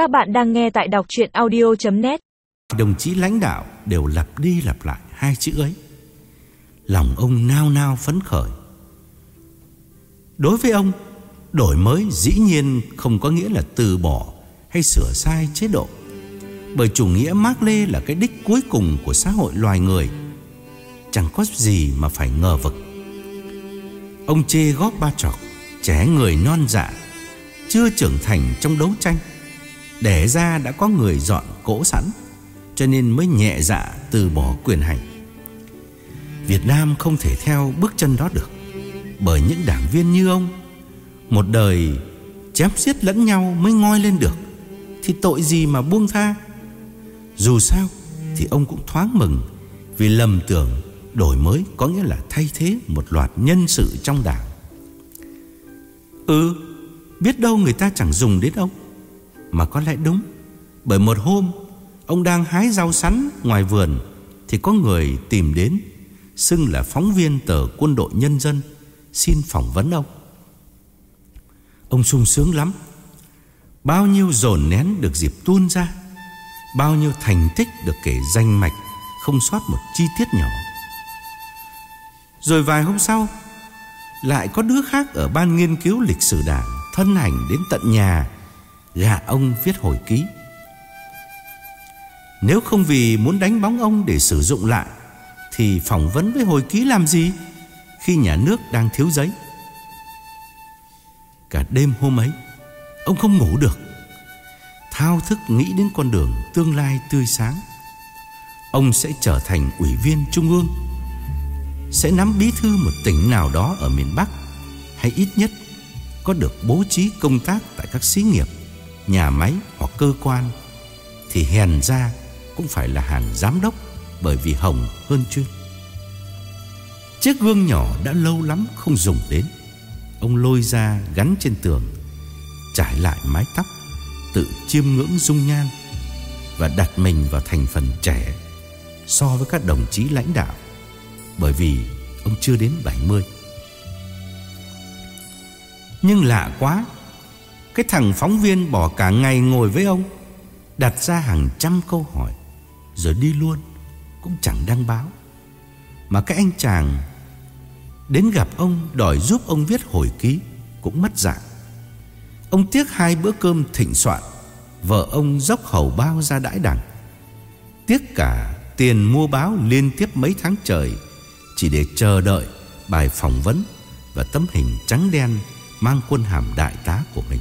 Các bạn đang nghe tại đọc chuyện audio.net Đồng chí lãnh đạo đều lặp đi lặp lại hai chữ ấy. Lòng ông nao nao phấn khởi. Đối với ông, Đổi mới dĩ nhiên không có nghĩa là từ bỏ Hay sửa sai chế độ. Bởi chủ nghĩa Mác Lê là cái đích cuối cùng của xã hội loài người. Chẳng có gì mà phải ngờ vực. Ông chê góp ba trọc, Trẻ người non dạ Chưa trưởng thành trong đấu tranh để ra đã có người dọn cỗ sẵn, Cho nên mới nhẹ dạ từ bỏ quyền hành. Việt Nam không thể theo bước chân đó được, Bởi những đảng viên như ông, Một đời chém giết lẫn nhau mới ngoi lên được, Thì tội gì mà buông tha? Dù sao thì ông cũng thoáng mừng Vì lầm tưởng đổi mới có nghĩa là thay thế một loạt nhân sự trong đảng. Ừ Biết đâu người ta chẳng dùng đến ông. Mà có lẽ đúng. Bởi một hôm, Ông đang hái rau sắn ngoài vườn, Thì có người tìm đến, Xưng là phóng viên tờ quân đội nhân dân, Xin phỏng vấn ông. Ông sung sướng lắm. Bao nhiêu dồn nén được dịp tuôn ra, Bao nhiêu thành tích được kể danh mạch, Không sót một chi tiết nhỏ. Rồi vài hôm sau, Lại có đứa khác ở ban nghiên cứu lịch sử đảng Thân hành đến tận nhà Gạ ông viết hồi ký. Nếu không vì muốn đánh bóng ông để sử dụng lại Thì phỏng vấn với hồi ký làm gì Khi nhà nước đang thiếu giấy? Cả đêm hôm ấy Ông không ngủ được. Thao thức nghĩ đến con đường tương lai tươi sáng. Ông sẽ trở thành ủy viên trung ương Sẽ nắm bí thư một tỉnh nào đó ở miền Bắc Hay ít nhất có được bố trí công tác tại các xí nghiệp, nhà máy hoặc cơ quan thì hèn ra cũng phải là hàng giám đốc bởi vì hồng hơn chuyên. Chiếc gương nhỏ đã lâu lắm không dùng đến. Ông lôi ra gắn trên tường, trải lại mái tóc, tự chiêm ngưỡng dung nhan và đặt mình vào thành phần trẻ so với các đồng chí lãnh đạo bởi vì ông chưa đến 70. Nhưng lạ quá cái thằng phóng viên bỏ cả ngày ngồi với ông, Đặt ra hàng trăm câu hỏi, Rồi đi luôn, Cũng chẳng đăng báo. Mà cái anh chàng Đến gặp ông đòi giúp ông viết hồi ký Cũng mất dạng. Ông tiếc hai bữa cơm thịnh soạn, Vợ ông dốc hầu bao ra đãi đẳng Tiếc cả tiền mua báo liên tiếp mấy tháng trời, Chỉ để chờ đợi bài phỏng vấn Và tấm hình trắng đen Mang quân hàm đại tá của mình.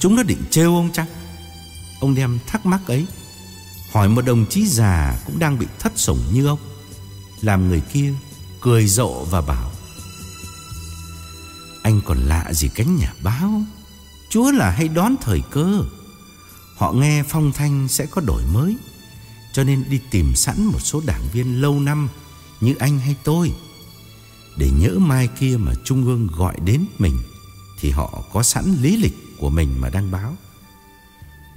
Chúng nó định trêu ông chắc Ông đem thắc mắc ấy, Hỏi một đồng chí già Cũng đang bị thất sủng như ông, Làm người kia cười rộ và bảo, Anh còn lạ gì cánh nhà báo? Chúa là hay đón thời cơ. Họ nghe phong thanh sẽ có đổi mới, Cho nên đi tìm sẵn một số đảng viên lâu năm Như anh hay tôi. Để nhỡ mai kia mà Trung ương gọi đến mình, Thì họ có sẵn lý lịch của mình mà đăng báo.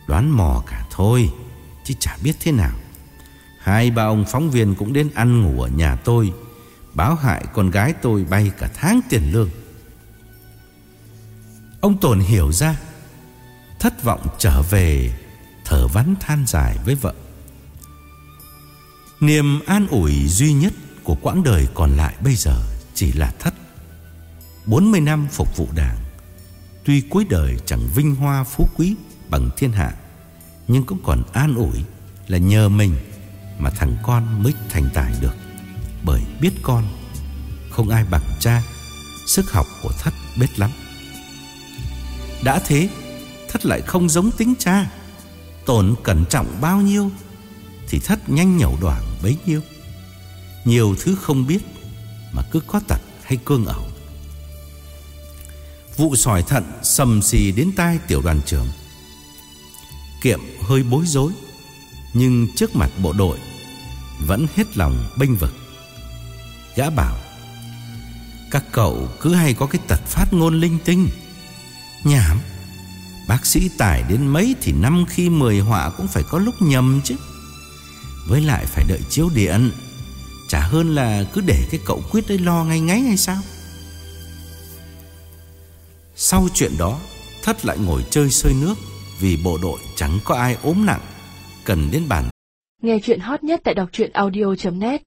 Đoán mò cả thôi, Chứ chả biết thế nào. Hai ba ông phóng viên cũng đến ăn ngủ ở nhà tôi, Báo hại con gái tôi bay cả tháng tiền lương. Ông Tồn hiểu ra, Thất vọng trở về, Thở vắn than dài với vợ. Niềm an ủi duy nhất Của quãng đời còn lại bây giờ chỉ là thất. 40 năm phục vụ đảng Tuy cuối đời chẳng vinh hoa phú quý bằng thiên hạ, Nhưng cũng còn an ủi là nhờ mình Mà thằng con mới thành tài được. Bởi biết con, Không ai bằng cha, Sức học của thất biết lắm. Đã thế, Thất lại không giống tính cha. Tổn cẩn trọng bao nhiêu, Thì thất nhanh nhẩu đoạn bấy nhiêu. Nhiều thứ không biết mà cứ có tật hay cương ẩu. Vụ sỏi thận sầm xì đến tai tiểu đoàn trưởng. Kiệm hơi bối rối, nhưng trước mặt bộ đội vẫn hết lòng bênh vực. Gã bảo: "Các cậu cứ hay có cái tật phát ngôn linh tinh. Nhảm. Bác sĩ tải đến mấy thì năm khi mười họa cũng phải có lúc nhầm chứ. Với lại phải đợi chiếu điện." Chả hơn là cứ để cái cậu quyết đấy lo ngay ngáy hay sao sau chuyện đó, Thất lại ngồi chơi sơi nước vì bộ đội chẳng có ai ốm nặng. Cần đến bàn. Nghe chuyện hot nhất tại đọc truyện audio.net